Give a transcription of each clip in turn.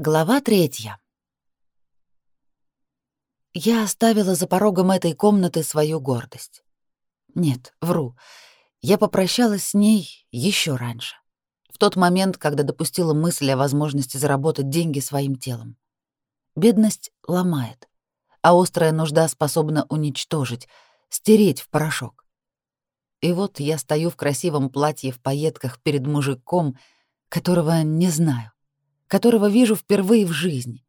Глава третья. Я оставила за порогом этой комнаты свою гордость. Нет, вру. Я попрощалась с ней еще раньше. В тот момент, когда допустила мысль о возможности заработать деньги своим телом. Бедность ломает, а острая нужда способна уничтожить, стереть в порошок. И вот я стою в красивом платье в пайетках перед мужиком, которого не знаю которого вижу впервые в жизни,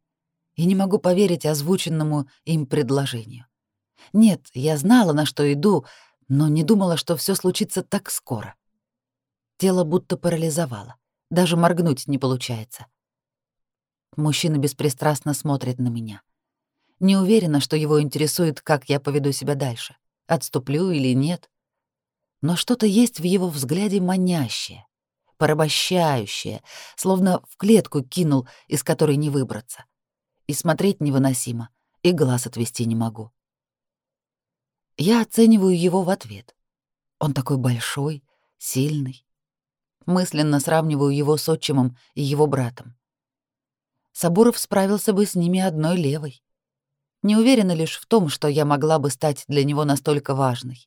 и не могу поверить озвученному им предложению. Нет, я знала, на что иду, но не думала, что все случится так скоро. Тело будто парализовало, даже моргнуть не получается. Мужчина беспристрастно смотрит на меня. Не уверена, что его интересует, как я поведу себя дальше, отступлю или нет. Но что-то есть в его взгляде манящее порабощающее, словно в клетку кинул, из которой не выбраться. И смотреть невыносимо, и глаз отвести не могу. Я оцениваю его в ответ. Он такой большой, сильный. Мысленно сравниваю его с отчимом и его братом. Сабуров справился бы с ними одной левой. Не уверена лишь в том, что я могла бы стать для него настолько важной.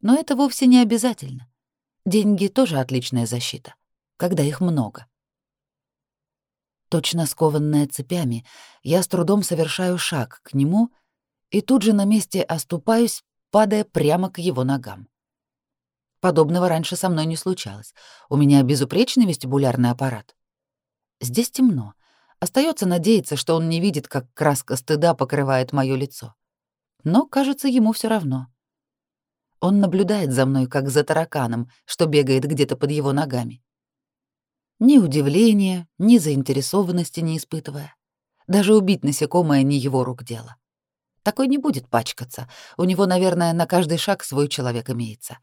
Но это вовсе не обязательно. Деньги тоже отличная защита, когда их много. Точно скованная цепями, я с трудом совершаю шаг к нему и тут же на месте оступаюсь, падая прямо к его ногам. Подобного раньше со мной не случалось. У меня безупречный вестибулярный аппарат. Здесь темно. Остается надеяться, что он не видит, как краска стыда покрывает мое лицо. Но, кажется, ему все равно. Он наблюдает за мной, как за тараканом, что бегает где-то под его ногами. Ни удивления, ни заинтересованности не испытывая. Даже убить насекомое не его рук дело. Такой не будет пачкаться. У него, наверное, на каждый шаг свой человек имеется.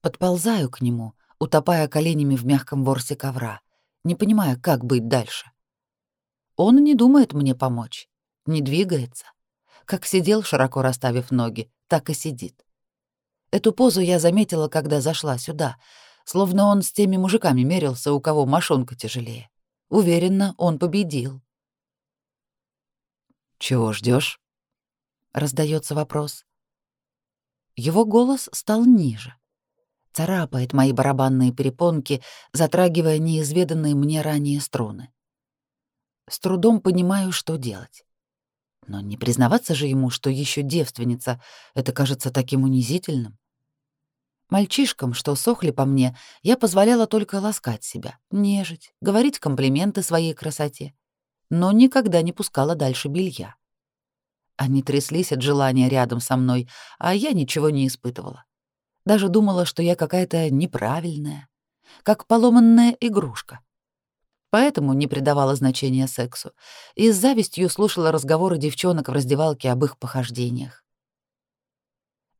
Подползаю к нему, утопая коленями в мягком ворсе ковра, не понимая, как быть дальше. Он не думает мне помочь, не двигается. Как сидел, широко расставив ноги, так и сидит. Эту позу я заметила, когда зашла сюда, словно он с теми мужиками мерился, у кого мошонка тяжелее. Уверенно, он победил. «Чего ждешь? раздается вопрос. Его голос стал ниже. Царапает мои барабанные перепонки, затрагивая неизведанные мне ранее струны. С трудом понимаю, что делать. Но не признаваться же ему, что еще девственница, это кажется таким унизительным. Мальчишкам, что сохли по мне, я позволяла только ласкать себя, нежить, говорить комплименты своей красоте, но никогда не пускала дальше белья. Они тряслись от желания рядом со мной, а я ничего не испытывала. Даже думала, что я какая-то неправильная, как поломанная игрушка поэтому не придавала значения сексу и с завистью слушала разговоры девчонок в раздевалке об их похождениях.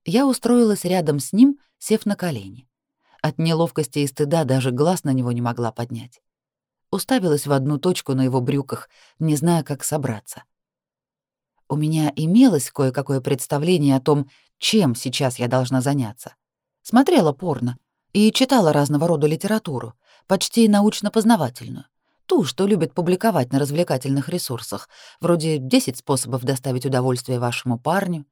Я устроилась рядом с ним, сев на колени. От неловкости и стыда даже глаз на него не могла поднять. Уставилась в одну точку на его брюках, не зная, как собраться. У меня имелось кое-какое представление о том, чем сейчас я должна заняться. Смотрела порно и читала разного рода литературу, почти научно-познавательную ту, что любят публиковать на развлекательных ресурсах, вроде «10 способов доставить удовольствие вашему парню».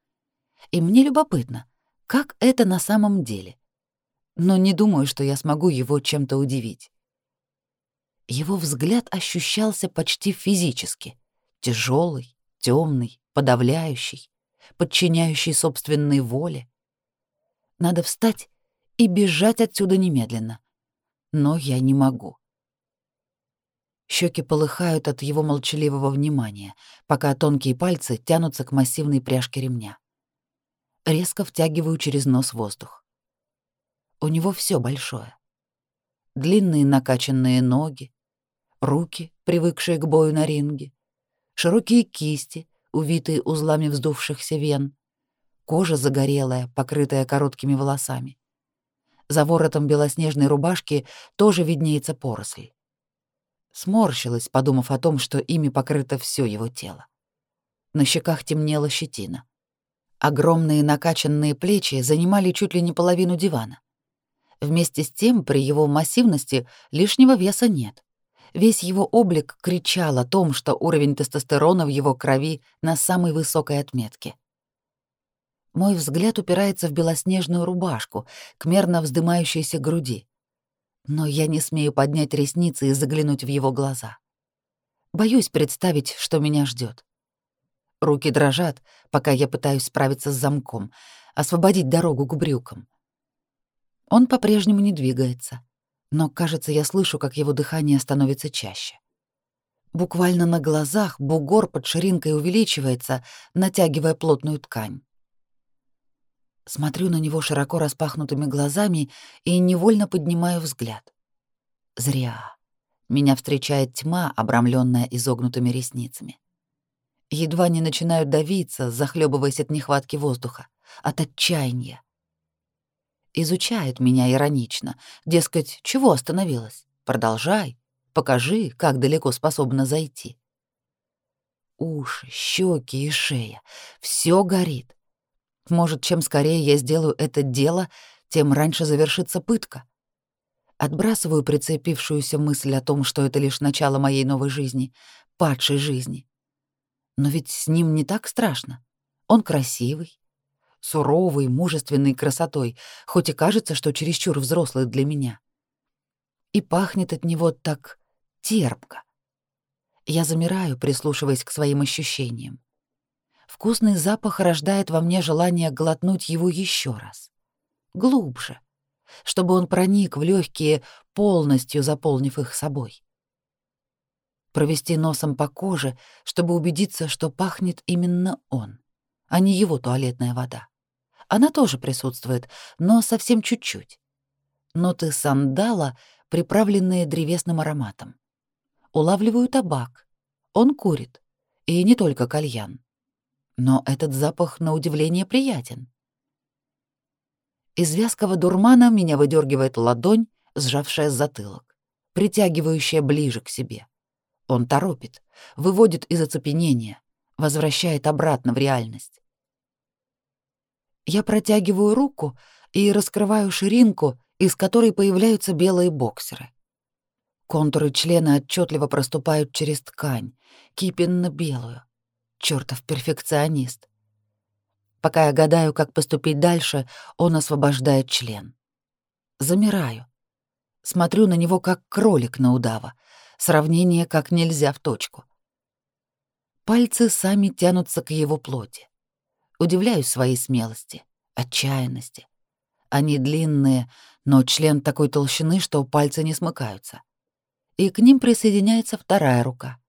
И мне любопытно, как это на самом деле. Но не думаю, что я смогу его чем-то удивить. Его взгляд ощущался почти физически. тяжелый, темный, подавляющий, подчиняющий собственной воле. Надо встать и бежать отсюда немедленно. Но я не могу. Щеки полыхают от его молчаливого внимания, пока тонкие пальцы тянутся к массивной пряжке ремня. Резко втягиваю через нос воздух. У него все большое. Длинные накачанные ноги, руки, привыкшие к бою на ринге, широкие кисти, увитые узлами вздувшихся вен, кожа загорелая, покрытая короткими волосами. За воротом белоснежной рубашки тоже виднеется поросль сморщилась, подумав о том, что ими покрыто все его тело. На щеках темнела щетина. Огромные накачанные плечи занимали чуть ли не половину дивана. Вместе с тем, при его массивности лишнего веса нет. Весь его облик кричал о том, что уровень тестостерона в его крови на самой высокой отметке. Мой взгляд упирается в белоснежную рубашку, к мерно вздымающейся груди. Но я не смею поднять ресницы и заглянуть в его глаза. Боюсь представить, что меня ждет. Руки дрожат, пока я пытаюсь справиться с замком, освободить дорогу к брюкам. Он по-прежнему не двигается, но, кажется, я слышу, как его дыхание становится чаще. Буквально на глазах бугор под ширинкой увеличивается, натягивая плотную ткань. Смотрю на него широко распахнутыми глазами и невольно поднимаю взгляд. Зря. Меня встречает тьма, обрамленная изогнутыми ресницами. Едва не начинаю давиться, захлебываясь от нехватки воздуха, от отчаяния. Изучает меня иронично, дескать, чего остановилась? Продолжай, покажи, как далеко способна зайти. Уши, щеки и шея — все горит. Может, чем скорее я сделаю это дело, тем раньше завершится пытка. Отбрасываю прицепившуюся мысль о том, что это лишь начало моей новой жизни, падшей жизни. Но ведь с ним не так страшно. Он красивый, суровый, мужественный красотой, хоть и кажется, что чересчур взрослый для меня. И пахнет от него так терпко. Я замираю, прислушиваясь к своим ощущениям. Вкусный запах рождает во мне желание глотнуть его еще раз. Глубже, чтобы он проник в легкие, полностью заполнив их собой. Провести носом по коже, чтобы убедиться, что пахнет именно он, а не его туалетная вода. Она тоже присутствует, но совсем чуть-чуть. Ноты сандала, приправленные древесным ароматом. Улавливаю табак. Он курит. И не только кальян но этот запах на удивление приятен. Из вязкого дурмана меня выдергивает ладонь, сжавшая затылок, притягивающая ближе к себе. Он торопит, выводит из оцепенения, возвращает обратно в реальность. Я протягиваю руку и раскрываю ширинку, из которой появляются белые боксеры. Контуры члена отчетливо проступают через ткань, кипенно-белую чертов перфекционист. Пока я гадаю, как поступить дальше, он освобождает член. Замираю. Смотрю на него, как кролик на удава. Сравнение как нельзя в точку. Пальцы сами тянутся к его плоти. Удивляюсь своей смелости, отчаянности. Они длинные, но член такой толщины, что пальцы не смыкаются. И к ним присоединяется вторая рука —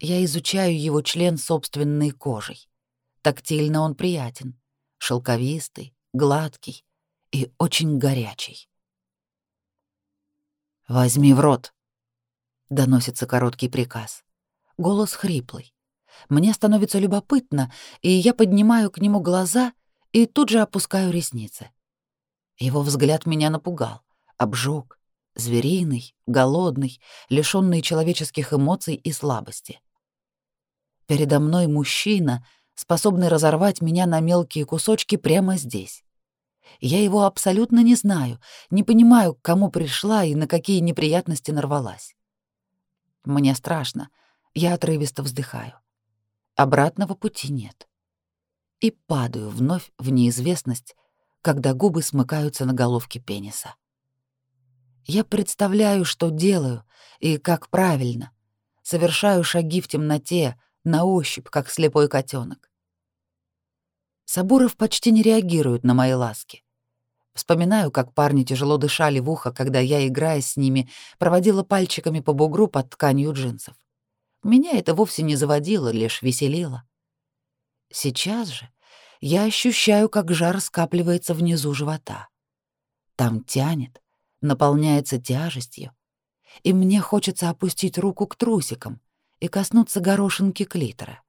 я изучаю его член собственной кожей. Тактильно он приятен, шелковистый, гладкий и очень горячий. «Возьми в рот», — доносится короткий приказ. Голос хриплый. Мне становится любопытно, и я поднимаю к нему глаза и тут же опускаю ресницы. Его взгляд меня напугал, обжег, звериный, голодный, лишённый человеческих эмоций и слабости. Передо мной мужчина, способный разорвать меня на мелкие кусочки прямо здесь. Я его абсолютно не знаю, не понимаю, к кому пришла и на какие неприятности нарвалась. Мне страшно, я отрывисто вздыхаю. Обратного пути нет. И падаю вновь в неизвестность, когда губы смыкаются на головке пениса. Я представляю, что делаю и как правильно. Совершаю шаги в темноте, на ощупь, как слепой котенок. Сабуров почти не реагирует на мои ласки. Вспоминаю, как парни тяжело дышали в ухо, когда я, играя с ними, проводила пальчиками по бугру под тканью джинсов. Меня это вовсе не заводило, лишь веселило. Сейчас же я ощущаю, как жар скапливается внизу живота. Там тянет, наполняется тяжестью, и мне хочется опустить руку к трусикам, и коснуться горошинки клитора.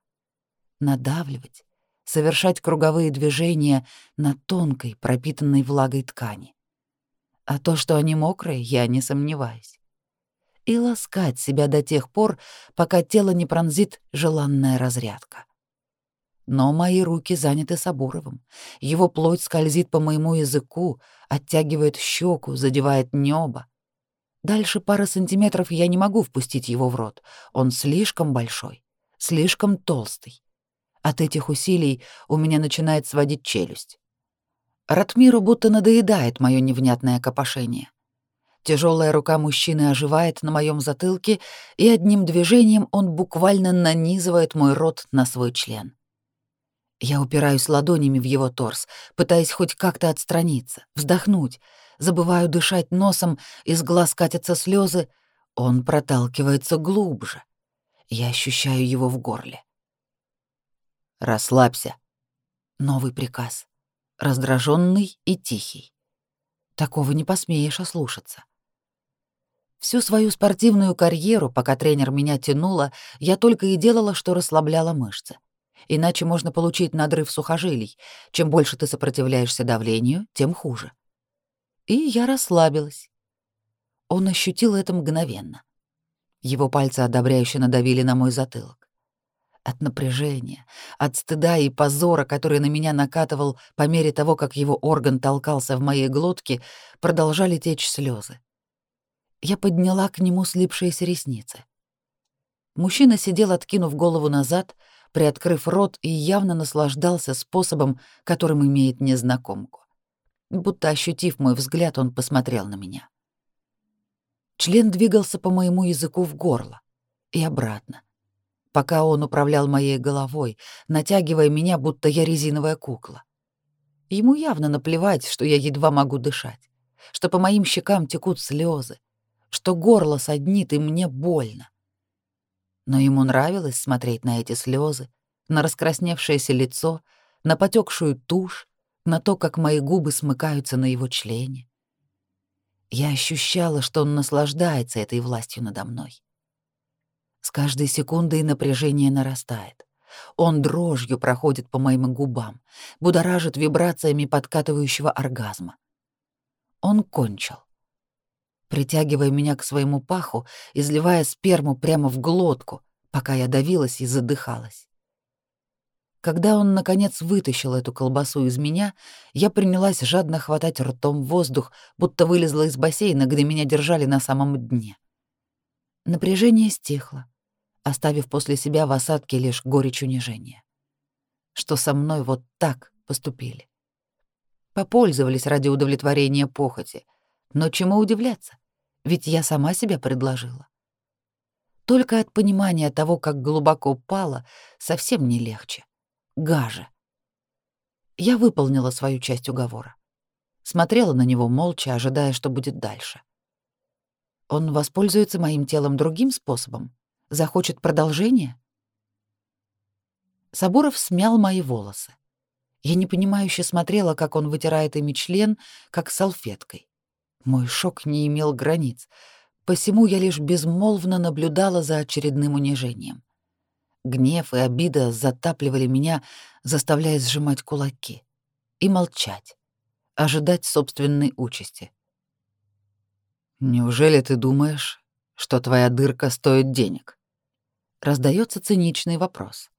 Надавливать, совершать круговые движения на тонкой, пропитанной влагой ткани. А то, что они мокрые, я не сомневаюсь. И ласкать себя до тех пор, пока тело не пронзит желанная разрядка. Но мои руки заняты Сабуровым. Его плоть скользит по моему языку, оттягивает щеку, задевает небо. Дальше пары сантиметров я не могу впустить его в рот. Он слишком большой, слишком толстый. От этих усилий у меня начинает сводить челюсть. Ратмиру будто надоедает мое невнятное копошение. Тяжелая рука мужчины оживает на моем затылке, и одним движением он буквально нанизывает мой рот на свой член. Я упираюсь ладонями в его торс, пытаясь хоть как-то отстраниться, вздохнуть, забываю дышать носом, из глаз катятся слезы. Он проталкивается глубже. Я ощущаю его в горле. «Расслабься». Новый приказ. Раздраженный и тихий. Такого не посмеешь ослушаться. Всю свою спортивную карьеру, пока тренер меня тянула, я только и делала, что расслабляла мышцы. Иначе можно получить надрыв сухожилий. Чем больше ты сопротивляешься давлению, тем хуже. И я расслабилась. Он ощутил это мгновенно. Его пальцы одобряюще надавили на мой затылок. От напряжения, от стыда и позора, который на меня накатывал по мере того, как его орган толкался в моей глотке, продолжали течь слезы. Я подняла к нему слипшиеся ресницы. Мужчина сидел, откинув голову назад, приоткрыв рот и явно наслаждался способом, которым имеет незнакомку. Будто ощутив мой взгляд, он посмотрел на меня. Член двигался по моему языку в горло и обратно, пока он управлял моей головой, натягивая меня, будто я резиновая кукла. Ему явно наплевать, что я едва могу дышать, что по моим щекам текут слезы, что горло саднит и мне больно но ему нравилось смотреть на эти слезы, на раскрасневшееся лицо, на потекшую тушь, на то, как мои губы смыкаются на его члене. Я ощущала, что он наслаждается этой властью надо мной. С каждой секундой напряжение нарастает. Он дрожью проходит по моим губам, будоражит вибрациями подкатывающего оргазма. Он кончил притягивая меня к своему паху, изливая сперму прямо в глотку, пока я давилась и задыхалась. Когда он, наконец, вытащил эту колбасу из меня, я принялась жадно хватать ртом воздух, будто вылезла из бассейна, где меня держали на самом дне. Напряжение стихло, оставив после себя в осадке лишь горечь унижения. Что со мной вот так поступили. Попользовались ради удовлетворения похоти. Но чему удивляться? Ведь я сама себя предложила. Только от понимания того, как глубоко пало, совсем не легче. Гаже. Я выполнила свою часть уговора. Смотрела на него молча, ожидая, что будет дальше. Он воспользуется моим телом другим способом? Захочет продолжения? Сабуров смял мои волосы. Я непонимающе смотрела, как он вытирает ими член, как салфеткой. Мой шок не имел границ, посему я лишь безмолвно наблюдала за очередным унижением. Гнев и обида затапливали меня, заставляя сжимать кулаки и молчать, ожидать собственной участи. «Неужели ты думаешь, что твоя дырка стоит денег?» Раздается циничный вопрос.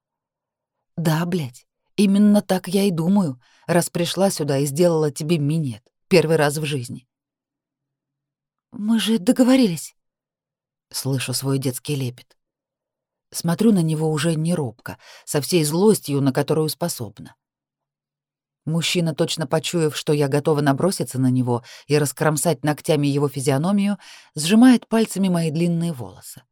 «Да, блядь, именно так я и думаю, раз пришла сюда и сделала тебе минет, первый раз в жизни. Мы же договорились. Слышу свой детский лепет. Смотрю на него уже не робко, со всей злостью, на которую способна. Мужчина, точно почуяв, что я готова наброситься на него и раскромсать ногтями его физиономию, сжимает пальцами мои длинные волосы.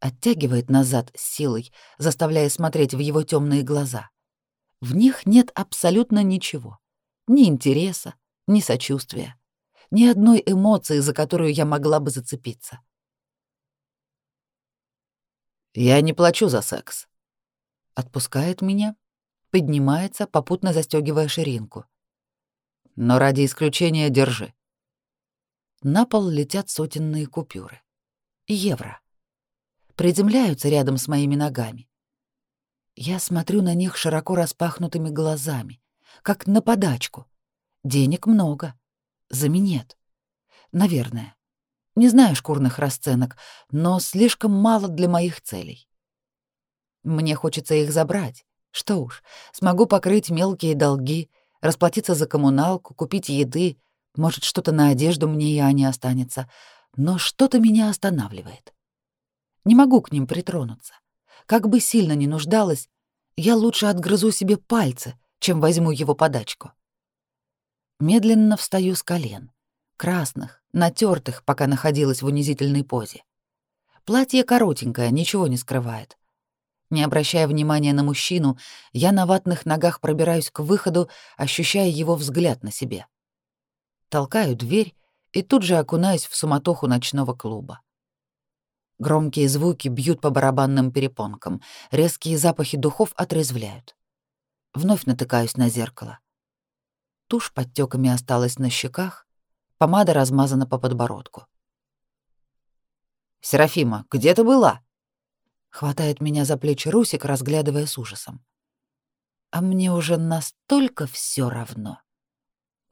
Оттягивает назад силой, заставляя смотреть в его темные глаза. В них нет абсолютно ничего. Ни интереса, ни сочувствия ни одной эмоции, за которую я могла бы зацепиться. «Я не плачу за секс». Отпускает меня, поднимается, попутно застегивая ширинку. «Но ради исключения держи». На пол летят сотенные купюры. Евро. Приземляются рядом с моими ногами. Я смотрю на них широко распахнутыми глазами, как на подачку. Денег много за минет. Наверное. Не знаю шкурных расценок, но слишком мало для моих целей. Мне хочется их забрать. Что уж, смогу покрыть мелкие долги, расплатиться за коммуналку, купить еды, может, что-то на одежду мне и Ане останется. Но что-то меня останавливает. Не могу к ним притронуться. Как бы сильно ни нуждалась, я лучше отгрызу себе пальцы, чем возьму его подачку. Медленно встаю с колен, красных, натертых, пока находилась в унизительной позе. Платье коротенькое, ничего не скрывает. Не обращая внимания на мужчину, я на ватных ногах пробираюсь к выходу, ощущая его взгляд на себе. Толкаю дверь и тут же окунаюсь в суматоху ночного клуба. Громкие звуки бьют по барабанным перепонкам, резкие запахи духов отрезвляют. Вновь натыкаюсь на зеркало. Тушь подтеками осталась на щеках, помада размазана по подбородку. «Серафима, где ты была?» Хватает меня за плечи Русик, разглядывая с ужасом. А мне уже настолько все равно.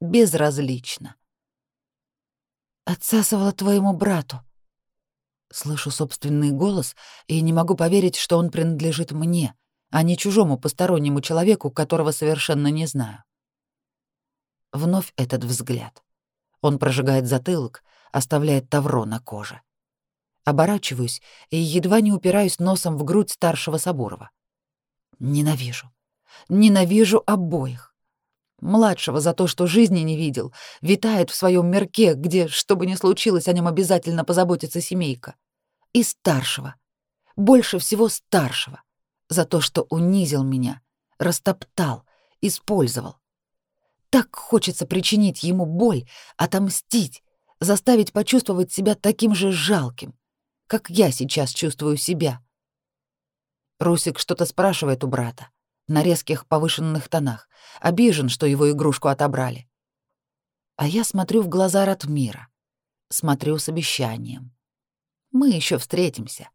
Безразлично. Отсасывала твоему брату. Слышу собственный голос и не могу поверить, что он принадлежит мне, а не чужому постороннему человеку, которого совершенно не знаю. Вновь этот взгляд. Он прожигает затылок, оставляет тавро на коже. Оборачиваюсь и едва не упираюсь носом в грудь старшего Сабурова. Ненавижу. Ненавижу обоих. Младшего за то, что жизни не видел, витает в своем мирке, где, что бы ни случилось, о нем обязательно позаботится семейка. И старшего. Больше всего старшего. За то, что унизил меня, растоптал, использовал. Так хочется причинить ему боль, отомстить, заставить почувствовать себя таким же жалким, как я сейчас чувствую себя. Русик что-то спрашивает у брата, на резких повышенных тонах, обижен, что его игрушку отобрали. А я смотрю в глаза Ратмира, смотрю с обещанием. Мы еще встретимся.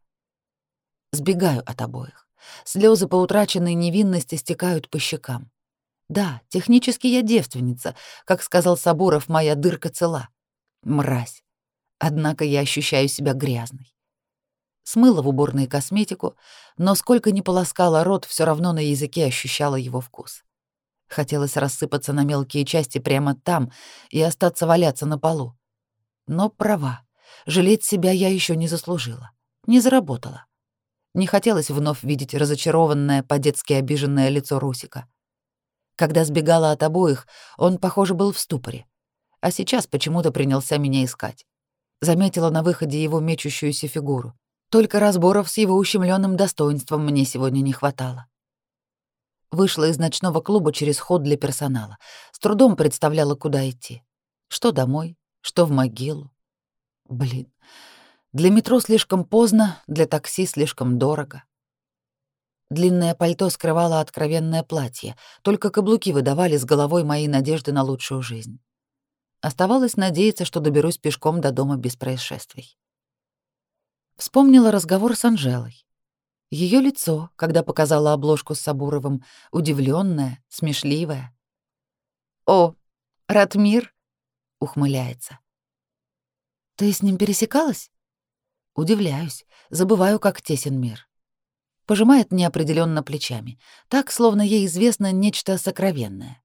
Сбегаю от обоих. Слезы по утраченной невинности стекают по щекам. Да, технически я девственница, как сказал Сабуров, моя дырка цела. Мразь. Однако я ощущаю себя грязной смыла в уборной косметику, но сколько ни полоскала рот, все равно на языке ощущала его вкус. Хотелось рассыпаться на мелкие части прямо там и остаться валяться на полу. Но права. Жалеть себя я еще не заслужила. Не заработала. Не хотелось вновь видеть разочарованное, по-детски обиженное лицо Русика. Когда сбегала от обоих, он, похоже, был в ступоре. А сейчас почему-то принялся меня искать. Заметила на выходе его мечущуюся фигуру. Только разборов с его ущемленным достоинством мне сегодня не хватало. Вышла из ночного клуба через ход для персонала. С трудом представляла, куда идти. Что домой, что в могилу. Блин, для метро слишком поздно, для такси слишком дорого. Длинное пальто скрывало откровенное платье, только каблуки выдавали с головой мои надежды на лучшую жизнь. Оставалось надеяться, что доберусь пешком до дома без происшествий. Вспомнила разговор с Анжелой. Ее лицо, когда показала обложку с Сабуровым, удивленное, смешливое. «О, Ратмир!» — ухмыляется. «Ты с ним пересекалась?» Удивляюсь, забываю, как тесен мир. Пожимает неопределенно плечами, так, словно ей известно нечто сокровенное.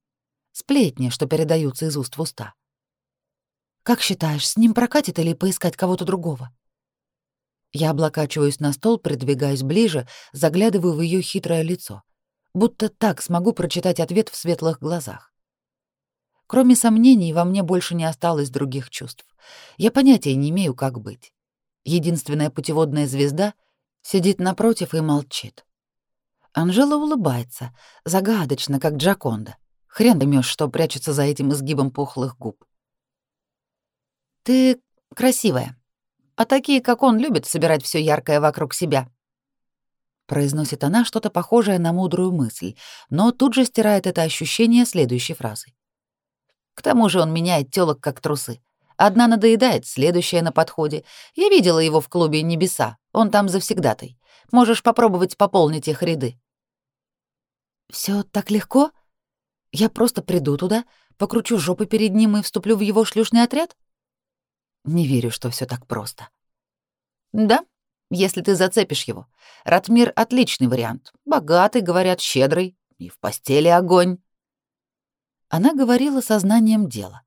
Сплетни, что передаются из уст в уста. «Как считаешь, с ним прокатит или поискать кого-то другого?» Я облокачиваюсь на стол, придвигаюсь ближе, заглядываю в ее хитрое лицо. Будто так смогу прочитать ответ в светлых глазах. Кроме сомнений, во мне больше не осталось других чувств. Я понятия не имею, как быть. Единственная путеводная звезда сидит напротив и молчит. Анжела улыбается, загадочно, как Джаконда. Хрен поймёшь, что прячется за этим изгибом пухлых губ. «Ты красивая», а такие, как он, любят собирать все яркое вокруг себя. Произносит она что-то похожее на мудрую мысль, но тут же стирает это ощущение следующей фразой. К тому же он меняет тёлок как трусы. Одна надоедает, следующая на подходе. Я видела его в клубе «Небеса». Он там завсегдатай. Можешь попробовать пополнить их ряды. Все так легко? Я просто приду туда, покручу жопы перед ним и вступлю в его шлюшный отряд? Не верю, что все так просто. Да, если ты зацепишь его. Ратмир — отличный вариант. Богатый, говорят, щедрый. И в постели огонь. Она говорила сознанием дела.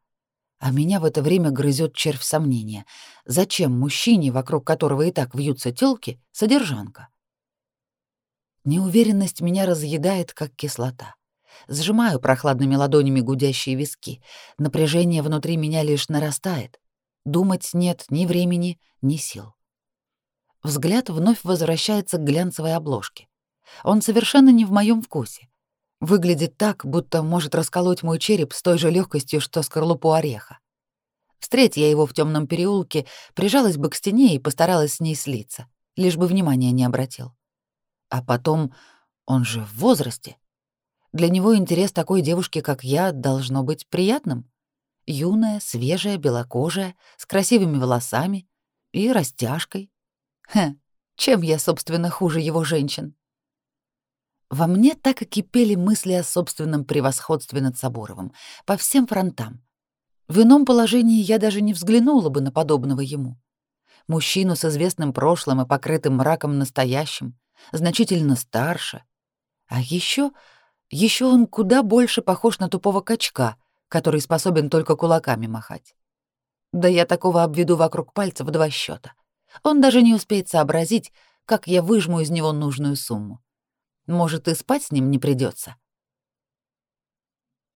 А меня в это время грызет червь сомнения. Зачем мужчине, вокруг которого и так вьются тёлки, содержанка? Неуверенность меня разъедает, как кислота. Сжимаю прохладными ладонями гудящие виски. Напряжение внутри меня лишь нарастает. Думать нет ни времени, ни сил. Взгляд вновь возвращается к глянцевой обложке. Он совершенно не в моем вкусе. Выглядит так, будто может расколоть мой череп с той же легкостью, что скорлупу ореха. Встреть я его в темном переулке, прижалась бы к стене и постаралась с ней слиться, лишь бы внимания не обратил. А потом, он же в возрасте. Для него интерес такой девушки, как я, должно быть приятным. Юная, свежая, белокожая, с красивыми волосами и растяжкой. Хе, чем я, собственно, хуже его женщин? Во мне так и кипели мысли о собственном превосходстве над Соборовым, по всем фронтам. В ином положении я даже не взглянула бы на подобного ему. Мужчину с известным прошлым и покрытым мраком настоящим, значительно старше. А еще, еще он куда больше похож на тупого качка, который способен только кулаками махать. Да я такого обведу вокруг пальца в два счета. Он даже не успеет сообразить, как я выжму из него нужную сумму. Может, и спать с ним не придется.